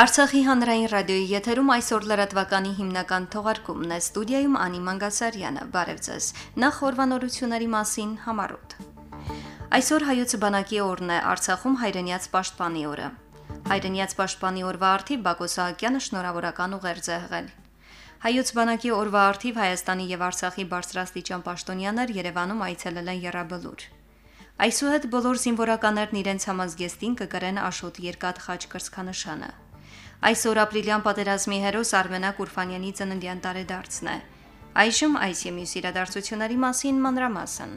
Արցախի հանրային ռադիոյի եթերում այսօր լրատվականի հիմնական թողարկումն է ստուդիայում Անի Մանգասարյանը։ Բարև ձեզ։ Նախ օրվանորությունների մասին համարոտ։ Այսօր հայոց բանակի օրն է Արցախում հայրենիաց պաշտպանի օրը։ Հայրենիաց պաշտպանի օրվա արդիվ Բակո Սահակյանը շնորհավորական ուղերձ է հղել։ Հայոց բանակի օրվա արդիվ Հայաստանի եւ Արցախի բարձրաստիճան պաշտոնյաներ Երևանում այցելել են Եռաբլուր։ Այսուհետ բոլոր զինվորականներն իրենց համազգեստին կկրեն Աշոտ երկաթ խաչ կրծքանշանը։ Այսօր ապրիլյան պատերազմի հերոս Արմենակ Ուրֆանյանի ծննդյան տարեդարձն է։ Այժմ այս եւ մյուս իրադարձությունների մասին մանրամասն։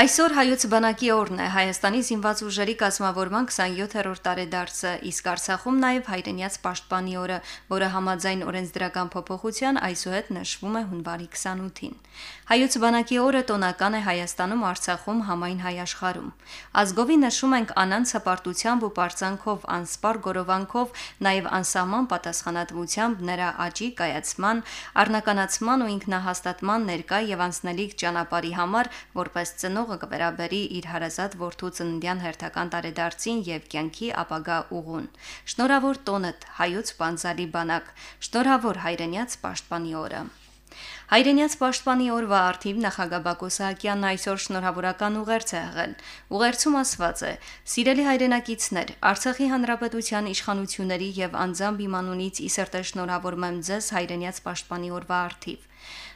Այսօր հայոց բանակի օրն է Հայաստանի զինված ուժերի կազմավորման 27-րդ տարեդարձը, իսկ Արցախում նաև հայրենիաց պաշտպանի օրը, որը համաձայն օրենսդրական փոփոխության այսուհետ նշվում է հունվարի 28-ին։ Հայոց բանակի օրը տոնական է Հայաստանում, Արցախում, համայն հայ աշխարհում։ Ազգովի նշում ենք անանց հպարտությամբ ու պարծանքով, անսպար գորովանքով, նաև անսահման պատասխանատվությամբ նրա աճի կայացման, առնականացման ու ինքնահաստատման ներկա եւ անցնելիք ճանապարհի համար, որպես ծնող ծնողը կվերաբերի իր հարազատ որդու ծննդյան հերթական տարեդարձին եւ կյանքի ապագա ուղուն։ Շնորհավոր տոնդ հայոց պանցալի բանակ, շնորհավոր հայրենյաց պաշտպանի օրը։ Հայրենյաց պաշտպանի օրվա արդիվ նախագահ Բակո Սահակյանն այսօր շնորհավորական ուղերձ է եղել։ Ուղերձում ասված է. «Սիրելի հայրենակիցներ, Արցախի հանրապետության իշխանությունների եւ անձամբ իմ անունից ի սրտե շնորհավորում եմ ձեզ հայրենյաց պաշտպանի օրվա արդիվ։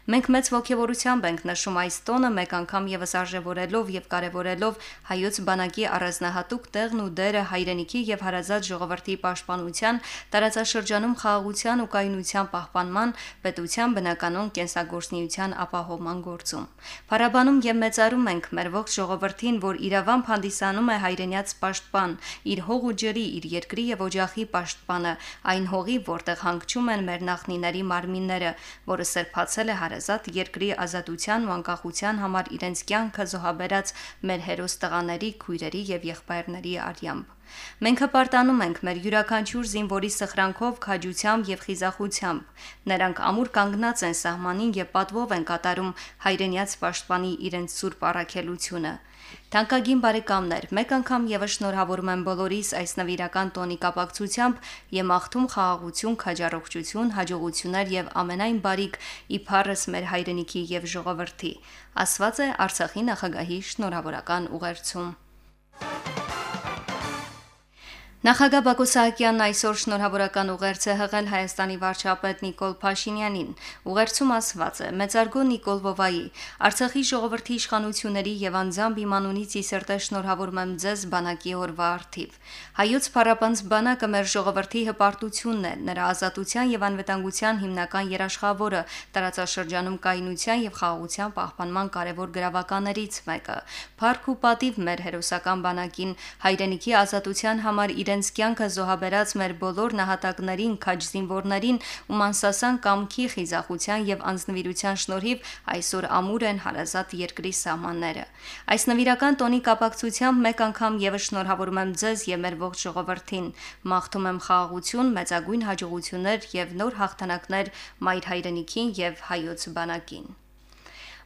Մենք մեծ ողջավորությամբ ենք նշում այս տոնը մեկ անգամ եւս արժևորելով եւ կարեւորելով հայոց բանակի առանձնահատուկ տեղն ու դերը հայրենիքի եւ հարազատ ժողովրդի պաշտպանության, տարածաշրջանում խաղաղության ու կայունության պահպանման, պետության բնականon կենսագործնիության ապահովման գործում։ Փարաբանում եւ մեծարում ենք մեր ողջ ժողովրդին, որ իրավամբ հանդիսանում է հայրենյաց պաշտպան, իր հող ու ջրի, իր երկրի եւ օջախի պաշտպանը, այն հողի, որտեղ հանգչում են մեր նախնիների մարմինները, որը սրբացել է հարազատ երկրի ազատության ու անկախության համար իրենց կյանքը զոհաբերած մեր հերոս տղաների, քույրերի եւ եղբայրների արյամբ։ Մենք հպարտանում ենք մեր յուրաքանչյուր զինվորի սխրանքով, քաջությամբ եւ խիզախությամբ։ Նրանք ամուր կանգնած են սահմանին եւ պատվով են կատարում հայրենյաց պաշտպանի իրենց սուրբ առաքելությունը։ Թանկագին բարեկամներ, մեկ անգամ եւս շնորհավորում եմ բոլորիս այս նվիրական տոնի կապակցությամբ եւ մաղթում խաղաղություն, քաջառողջություն, հաջողություններ եւ ամենայն բարիք իբարս մեր հայրենիքի եւ ժողովրդի։ Ասված է Արցախի նախագահի շնորհավորական ուղերձում։ Նախագահ Բակո Սահակյանն այսօր շնորհավորական ուղերձ է հղել Հայաստանի վարչապետ Նիկոլ Փաշինյանին։ Ուղերձում ասված է. Մեծարգո Նիկոլ Վովայի, Արցախի ժողովրդի իշխանությունների եւ անձամբ իմ անունից ի սրտե շնորհավորում եմ ձեզ բանակի օրվա արդիվ։ Հայոց փառապանց բանակը մեր ժողովրդի հպարտությունն է, նրա ազատության եւ անվտանգության հիմնական երաշխավորը, տարածաշրջանում կայունության եւ խաղաղության պահպանման կարևոր գրավականներից մեկը։ Փառք ու պատիվ մեր հերոսական բանակին, հայրենիքի ազատության համար իրեն իրենց կյանքը զոհաբերած մեր բոլոր նահատակներին, քաջ զինվորներին ու մանսասան կամքի խիզախության եւ անձնվիրության շնորհիվ այսօր ամուր են հարազատ երկրի սահմանները։ Այս նվիրական տոնի կապակցությամբ մեկ անգամ եւս շնորհավորում եմ ձեզ եւ մեր ողջ ժողովրդին։ Մաղթում եմ խաղաղություն, մեծագույն հաջողություններ եւ նոր հաղթանակներ մայր հայրենիքին եւ հայոց բանակին։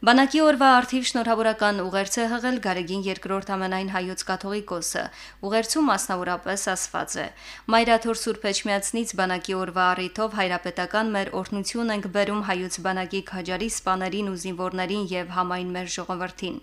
Բանակի օրվա արդիվ շնորհավորական ուղերձ է հղել Գարեգին երկրորդ ամենայն հայոց կաթողիկոսը։ Ուղերձում մասնավորապես ասված է. Մայրաթոր Սուրբ Էջմիածնից բանակի օրվա առիթով հայրապետական մեր օրհնություն ենք բերում հայոց բանակի քաջարի սպաներին ու զինվորներին եւ համայն մեր ժողովրդին։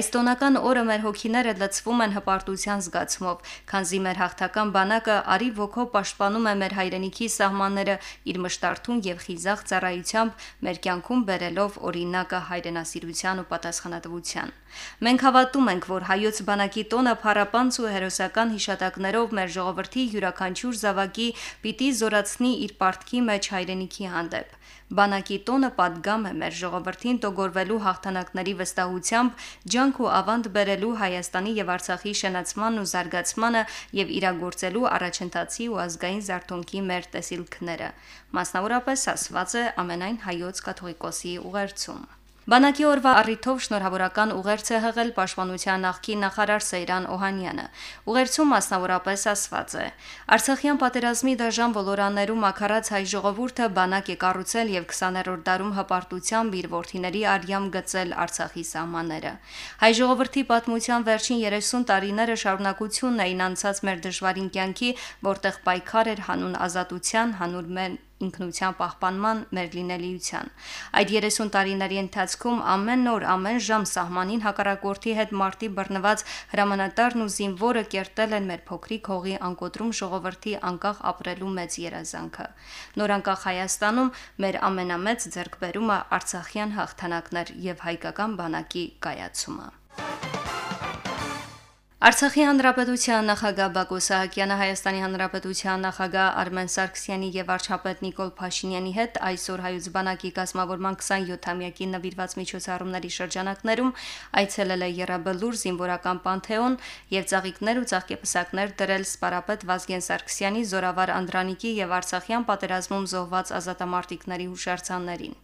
Այս տոնական օրը մեր հոգիները լցվում են հպարտության զգացումով, քանզի մեր հաղթական բանակը արի ոգով պաշտպանում է մեր հայրենիքի սահմանները իր մշտարթուն եւ խիզախ ծառայությամբ մեր կյանքում բերելով օրինակը հայրեն եղբայրասիրության ու պատասխանատվության։ Մենք հավատում ենք, որ հայոց բանակի տոնը փառապանց ու հերոսական հիշատակներով մեր ժողովրդի յուրաքանչյուր զավակի պիտի զորացնի իր պարտքի մեջ հայրենիքի հանդեպ։ Բանակի տոնը падգամ է մեր ժողովրդին տոգորվելու հաղթանակների վստահությամբ ջանք ու ավանդ բերելու Հայաստանի եւ Արցախի շենացման ու զարգացմանը եւ իրագործելու առաջընթացի ու ազգային զարգոնքի մեր տեսիլքները։ Մասնավորապես ասված է ամենայն հայոց կաթողիկոսի ուղերձում։ Բանակի օրվա առիթով շնորհավորական ուղերձ է հղել Պաշտպանության նախկին նախարար Սեյրան Օհանյանը։ Ուղերձում մասնավորապես ասված է. Արցախյան պատերազմի դաժան ոլորաներում ակարած հայ ժողովուրդը բանակ է կառուցել եւ 20-րդ դարում հպարտությամբ իր ворթիների արյամ գծել Արցախի սահմանները։ Հայ ժողովրդի պատմության վերջին 30 տարիները շարունակությունն էին անցած մեր դժվարին կյանքի, որտեղ պայքար էր հանուն ազատության, հանուն մեն ինքնության պահպանման մեր լինելիության։ Այդ 30 տարիների ընթացքում ամեն օր, ամեն ժամ սահմանին հակառակորդի հետ մարտի բռնված հրամանատարն ու զինվորը կերտել են մեր փոքրիկ հողի անկոտրում ժողովրդի անկախ ապրելու մեծ երազանքը։ Նոր անկախ Հայաստանում մեր ամենամեծ ձեռքբերումը Արցախյան հաղթանակներ եւ հայկական բանակի կայացումը։ Արցախի հանրապետության նախագահ Բակո Սահակյանը Հայաստանի հանրապետության նախագահ Արմեն Սարգսյանի եւ արչապետ Նիկոլ Փաշինյանի հետ այսօր հայոց բանակի գազམ་ավորման 27-ամյակի նվիրված միջոցառումների շրջանակներում այցելել է Եռաբլուր զինվորական պանթեոն եւ ծաղիկներ ու ծաղկեպսակներ դրել սպարապետ Վազգեն Սարգսյանի Զորավար Անդրանիկի եւ Արցախյան պատերազմում զոհված ազատամարտիկների հուշարձաններին։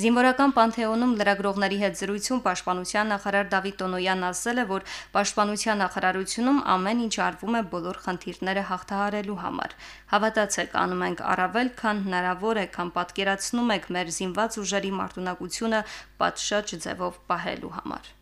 Զինվորական պանթեոնում լրագրողների հետ զրույցում պաշտպանության նախարար Դավիթ Տոնոյանն ասել է, որ պաշտպանության նախարարությունում ամեն ինչ արվում է բոլոր խնդիրները հաղթահարելու համար։ Հավատացեք, անում ենք առավել, քան հնարավոր է, քան պատկերացնում եք մեր զինված ուժերի մարտունակությունը պատշաճ ձևով պահելու համար։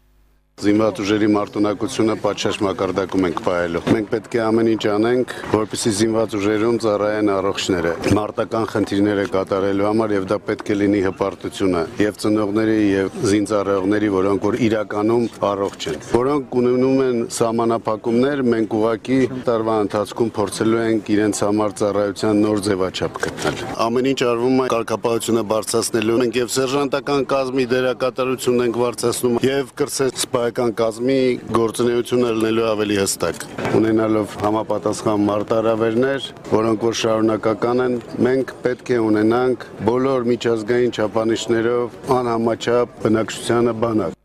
Զինված ուժերի մարտունակությունը պատշաճ մակարդակում ենք ողջելու։ Մենք պետք է ամեն ինչ անենք, որպեսզի զինված ուժերում ծառայեն առողջները։ Մարտական խնդիրները կատարելու համար եւ դա պետք է լինի հպարտությունը եւ ծնողների եւ զինծառայողների, որոնք որ իրականում առողջ են։ Որոնք ունենում են սահմանափակումներ, մենք ուղակի տարվա ընթացքում փորձելու ենք իրենց համար ծառայության նոր ձևաչափ գտնել։ Ամեն ինչ արվում է կարգապահությունը բարձրացնելու։ Մենք եւ սերժանտական կազմի դերակատարությունն ենք բարձրացնում եւ կրսես վարչական կազմի գործունեությունը լինելու ավելի հստակ, ունենալով համապատասխան մարտահրավերներ, որոնք որ շարունակական են, մենք պետք է ունենանք բոլոր միջազգային չափանիշներով անհամաչափ բնակչությանը բանակ։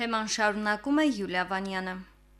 Թեման շարունակում է Յուլիա Վանյանը։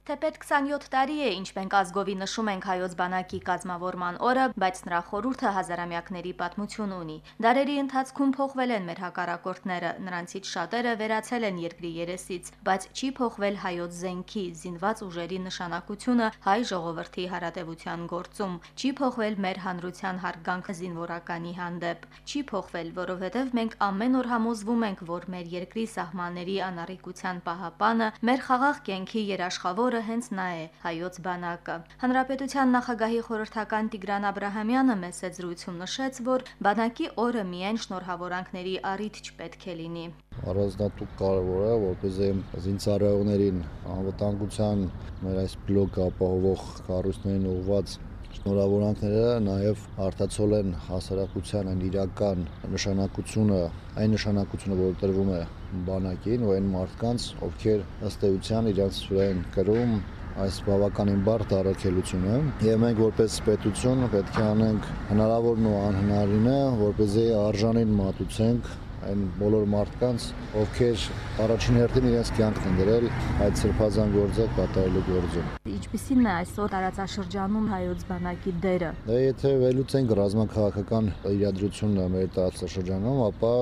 Թեպետ 27 տարի է, ինչ մենք ազգովի նշում ենք հայոց բանակի կազմավորման օրը, բայց նրա խորհուրդը հազարամյակների պատմություն ունի։ Դարերի ընթացքում փոխվել են մեր հակառակորդները, նրանցից շատերը վերացել են երկրի երեսից, բայց չի փոխվել հայոց զենքի, զինված ուժերի նշանակությունը հայ ժողովրդի հարատեվության գործում, չի փոխվել մեր հանրության հարգանքը զինվորականի հանդեպ, չի փոխվել, որովհետև մենք ամեն օր համոզվում ենք, որ մեր երկրի սահմանների անառիկության պահապանը, մեր խաղաղ կյանքի երաշխավորը որը հենց նա է հայոց բանակը։ Հանրապետության նախագահի խորհրդական Տիգրան Աբ รา համյանը մեծ զրույցում նշեց, որ բանակի օրը միայն շնորհավորանքների առիթ չպետք է լինի։ Առանձնատուկ կարևոր է, որպեսզի զինծառայողներին անվտանգության մեր այս բլոկը ապահովող կառույցներին ուղված շնորհավորանքները նաև արտացոլ են հասարակության այն իրական նշանակությունը, այն նշանակությունը, որ տրվում է բանակին ու այն մարդկանց, ովքեր ըստ էության իրենց սուրեն կրում այս բավականին բարդ առաքելությունը եւ մենք որպես պետություն պետք է անենք հնարավորն ու անհնարինը, որպեսզի արժանին մատուցենք այն բոլոր մարդկանց, ովքեր առաջին հերթին իրենց կյանքն են դրել այդ սրբազան գործը կատարելու գործում։ Ինչպիսին է այսօր տարածաշրջանում հայոց բանակի դերը։ Դե եթե վերլուծենք ռազմաքաղաքական իրադրությունը մեր տարածաշրջանում, ապա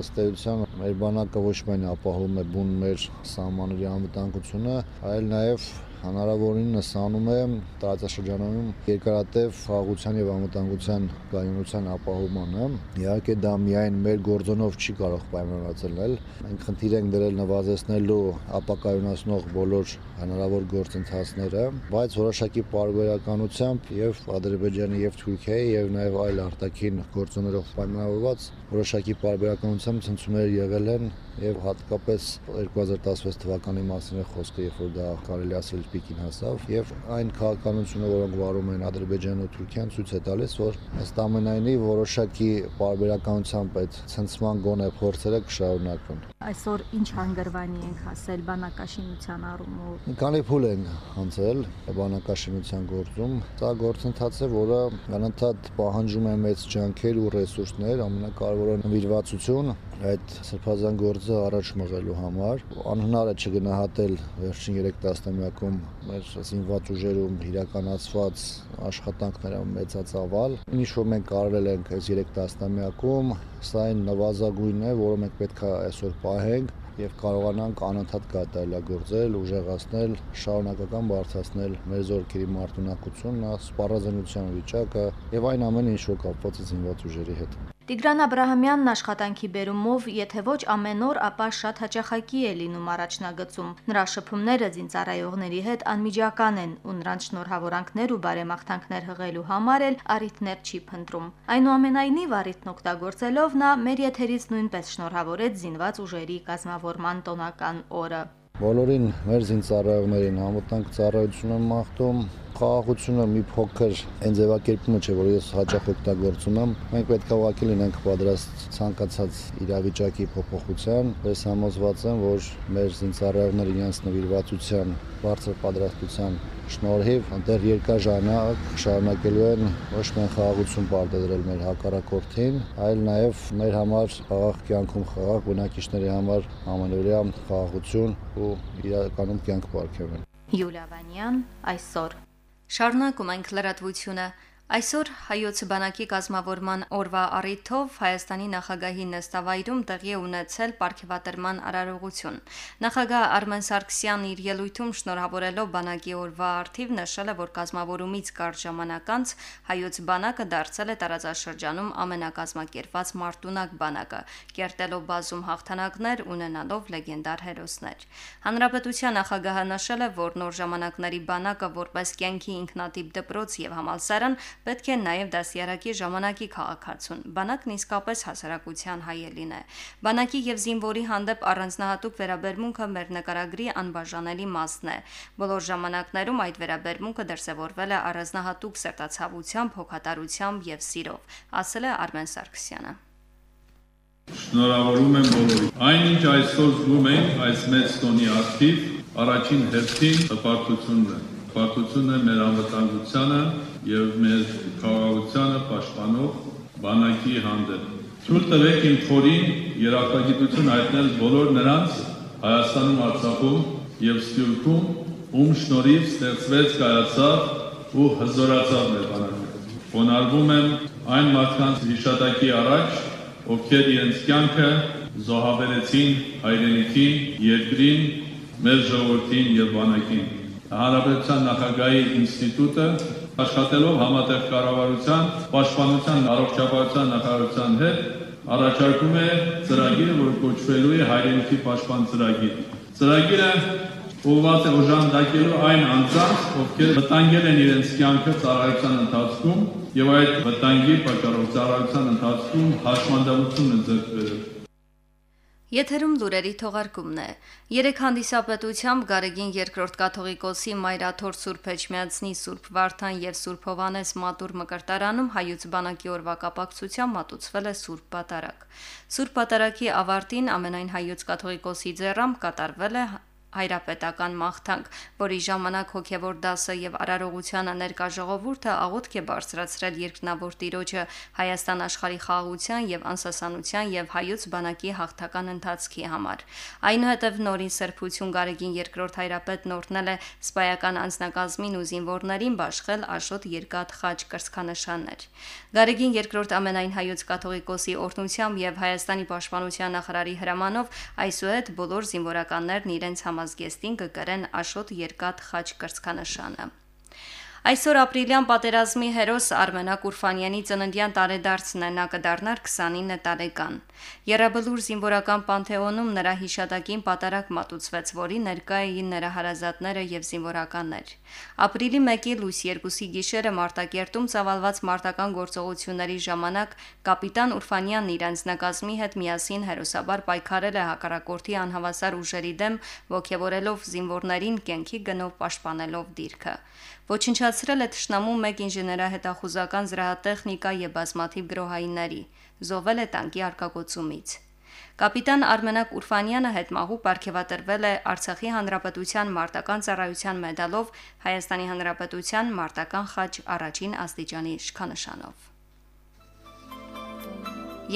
ըստ էության մեր բանակը ոչ միայն ապահովում է բուն մեր սահմանների անվտանգությունը, այլ նաև հնարավորինս անում է տարածաշրջանում երկարատև խաղաղության եւ անվտանգության կայունության ապահովմանը։ Իհարկե դա միայն մեր գործոնով չի կարող պայմանավորել։ Մենք խնդիր ենք դրել նվազեցնելու ապակայունացնող բոլոր հնարավոր գործընթացները, բայց որոշակի պարբերականությամբ եւ Ադրբեջանի եւ Թուրքիայի եւ նաեւ այլ արտաքին գործոններով պայմանավորված որոշակի պարբերականությամբ ցնցումներ եղել են եւ հատկապես 2016 թվականի մասին է խոսքը, երբ որ դա կարելի ասել պիկին հասավ եւ այն քաղաքականությունը, որոնք վարում են Ադրբեջանն ու Թուրքիան, ցույց է տալիս, որ ըստ ամենայնի որոշակի պարբերականությամբ այդ ցնցման գոնե փորձերը կշարունակվեն։ Այսօր ինչ հանգրվանի ենք հասել բանակաշինության առումով։ քանի փուլ են անցել բանակաշինության գործում։ Սա գործընթաց է, որը անընդհատ պահանջում է մեծ ջանքեր ու ռեսուրսներ, ամենակարևորը նվիրվածություն այդ սրբազան գործը առաջ մղելու համար անհնար է չգնահատել վերջին 3 տասնամյակում մեր զինված ուժերում իրականացված աշխատանքները մեծածավալ ինչ որ մենք կարել ենք այս 3 տասնամյակում սա այն նվազագույնն է որը մենք պետք է այսօր պահենք եւ կարողանանք անընդհատ կատարելագործել, ուժեղացնել, շարունակական բարձրացնել մեր զորքերի մարտունակությունն, սպառազինության վիճակը եւ այն ամենը, ինչ որ կապված է զինված ուժերի հետ։ Տիգրան Աբ รา համյանն աշխատանքի բերումով, եթե ոչ ամեն օր, ապա շատ հաճախակի է լինում առաջնագծում։ Նրա շփումները զինծառայողների հետ անմիջական են ու նրանց շնորհավորանքներ ու բարեմաղթանքներ հղելու համար էլ առիթներ չի փնտրում։ Այնուամենայնիվ առիթն օգտագործելով նա մեր եթերից նույնպես շնորհավորեց զինված ուժերի կազմավորման տոնական օրը։ Բոլորին մեր զինծառայողներին համոտնանք ծառայություն եմ մաղթում, խաղաղությունը մի փոքր այն ձևակերպումը չէ, որ ես հաճախ օգտագործում եմ։ Մենք պետք է ուղղակի լինենք պատրաստ ցանկացած իրավիճակի փոփոխության։ Ես համոզված եմ, որ մեր զինծառայողները իրենց նվիրվածության բարձր պատրաստության շնորհիվ երկար ժամանակ շարունակելու են ոչ միայն խաղաղություն պարտադրել մեր հակառակորդին, այլ նաև մեր համար խաղաղ կյանքում խաղաղ բնակիչների համար ամենօրյա խաղաղություն ու իրականում կյանք ապարգևեն։ Յուլիա Վանյան այսօր Շարունակում ենք լրատվությունը։ Այսօր հայոց բանակի կազմավորման օրվա առիթով Հայաստանի նախագահի նստավայրում տեղի է ունեցել ապարքեվատրման արարողություն։ Նախագահ Արմեն Սարգսյանն իր ելույթում շնորհավորելով բանակի օրվա արդիվ նշել է, որ կազմավորումից կարճ ժամանակ անց հայոց բանակը դարձել է տարածաշրջանում ամենակազմակերպված մարտունակ բանակը, կերտելով բազում հաղթանակներ ունենալով լեգենդար հերոսներ։ Հանրապետության նախագահը նշել է, որ նոր ժամանակների բանակը որպես կյանքի ինքնատիպ դպրոց եւ համալսարան պետք է նաև դասյարակի ժամանակի քաղաքացուն։ Բանակն իսկապես հասարակության հայելին է։ Բանակի եւ զինվորի հանդեպ առանձնահատուկ վերաբերմունքը մեր նկարագրի անբաժանելի մասն է։ Բոլոր ժամանակներում այդ վերաբերմունքը դրսևորվել է առանձնահատուկ սերտացավությամբ, հոգատարությամբ եւ սիրով, ասել է Արմեն Սարգսյանը։ Շնորհավորում եմ բոլորին։ Այնինչ այսօր զգում ենք այս մեծ տոնի արդիվ, առաջին հերթին հպարտությունն է։ Հպարտությունն է մեր անվտանգությանը եւ մեր խաղաղությանը պաշտպանող բանակի հանդեպ։ Թույլ տվեք իմ խորին երախտագիտություն հայտնել բոլոր նրանց Հայաստանում, Արցախում եւ Սփյուռքում, ում շնորհիվ ստեղծվեց կայացավ ու հզորացավ մեր բանակը։ Խոնարհվում եմ այն մարդկանց հիշատակի առաջ, ովքեր իրենց կյանքը զոհաբերեցին հայրենիքին, երկրին, մեր ժողովրդին եւ բանակին։ Հանրապետության նախագահի ինստիտուտը աշխատելով համատեղ կառավարության, պաշտպանության առողջապահության նախարարության հետ առաջարկում է ծրագիրը, որ կոչվելու է հայրենիքի պաշտպան ծրագիր։ Ծրագիրը ուղղված է օժանդակելու այն անձանց, ովքեր վտանգել են իրենց կյանքը ծառայության ընթացքում եւ այդ վտանգի պատճառով ծառայության ընթացքում հաշմանդամություն են ձեռք բերել։ Եթերում լուրերի թողարկումն է։ Երեք հանդիսապետությամբ Գարեգին երկրորդ կաթողիկոսի Մայրաթոր Սուրբ Էջմիածնի Սուրբ Վարդան եւ Սուրբ Հովանես Մատուր մկրտարանում հայոց բանակի օրվա կապակցությամբ մատուցվել է Սուրբ Պատարագ։ Սուրբ Պատարագի ավարտին ամենայն հայոց կաթողիկոսի ձեռամբ կատարվել է հայրապետական մաղթանք, որի ժամանակ հոգևոր դասը եւ արարողությանը ներկա ժողովուրդը աղոթք է բարձրացրել երկնավոր տիրոջը Հայաստան աշխարհի խաղաղության եւ անսասանության եւ հայոց բանակի հաղթական ընթացքի համար։ Այնուհետև նորին սրբություն Գարեգին երկրորդ հայրապետն օրհնել է սպայական անձնակազմին ու զինվորներին բաշխել Աշոտ երկաթ խաչ կրսքանշաններ։ Գարեգին երկրորդ ամենայն հայոց կաթողիկոսի օրհնությամբ եւ Հայաստանի պաշտպանության նախարարի հրամանով այսուհետ բոլոր զինվորականներն իրենց համար համազգեստին կկրեն Աշոտ Երկաթ խաչ կրծքանշանը։ Այսօր ապրիլյան պատերազմի հերոս Արմենակ Ուրֆանյանի ծննդյան տարեդարձն է նա կդառնար 29 տարեկան։ Եռաբլուր զինվորական պանթեոնում նրա հիշատակին պատարակ մատուցվեց, որի ներկա էին նրա հարազատները եւ զինվորականներ։ Ապրիլի 1-ի լույս 2-ի գիշերը Մարտակերտում ծավալված մարտական գործողությունների ժամանակ կապիտան Ուրֆանյանն իր անձնակազմի հետ միասին հերոսաբար պայքարել է հակառակորդի անհավասար ուժերի դեմ, ողջևորելով զինվորներին կենքի գնով պաշտպանելով դիրքը։ Ոչնչացրել է ճշնամու մեկ ինժեներահետախուզական զրահատեխնիկա եւ բազմաթիվ գրոհայինների, զոհվել է տանկի արկագործումից։ Կապիտան Արմենակ Ուրֆանյանը հետմահու ապարգևատրվել է Արցախի Հանրապետության մարտական ծառայության մեդալով Հայաստանի Հանրապետության մարտական խաչ առաջին աստիճանի շքանշանով։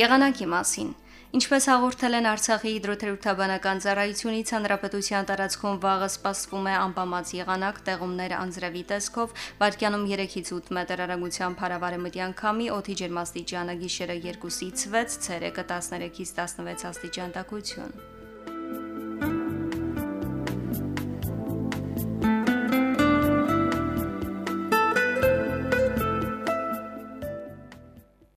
Եղանակի մասին Ինչպես հաղորդել են Արցախի հիդրոթերապևտաբանական ծառայությունից, հանրապետության տարածքում վաղը սպասվում է անբամած եղանակ, տեղումներ անձրևի տեսքով, վարկյանում 3-ից 8 մետր արագությամբ հարավարեմտյան քամի, օդի ջերմաստիճանը գիշերը 2-ից 6, ցերեկը 13-ից 16 աստիճան տաքություն։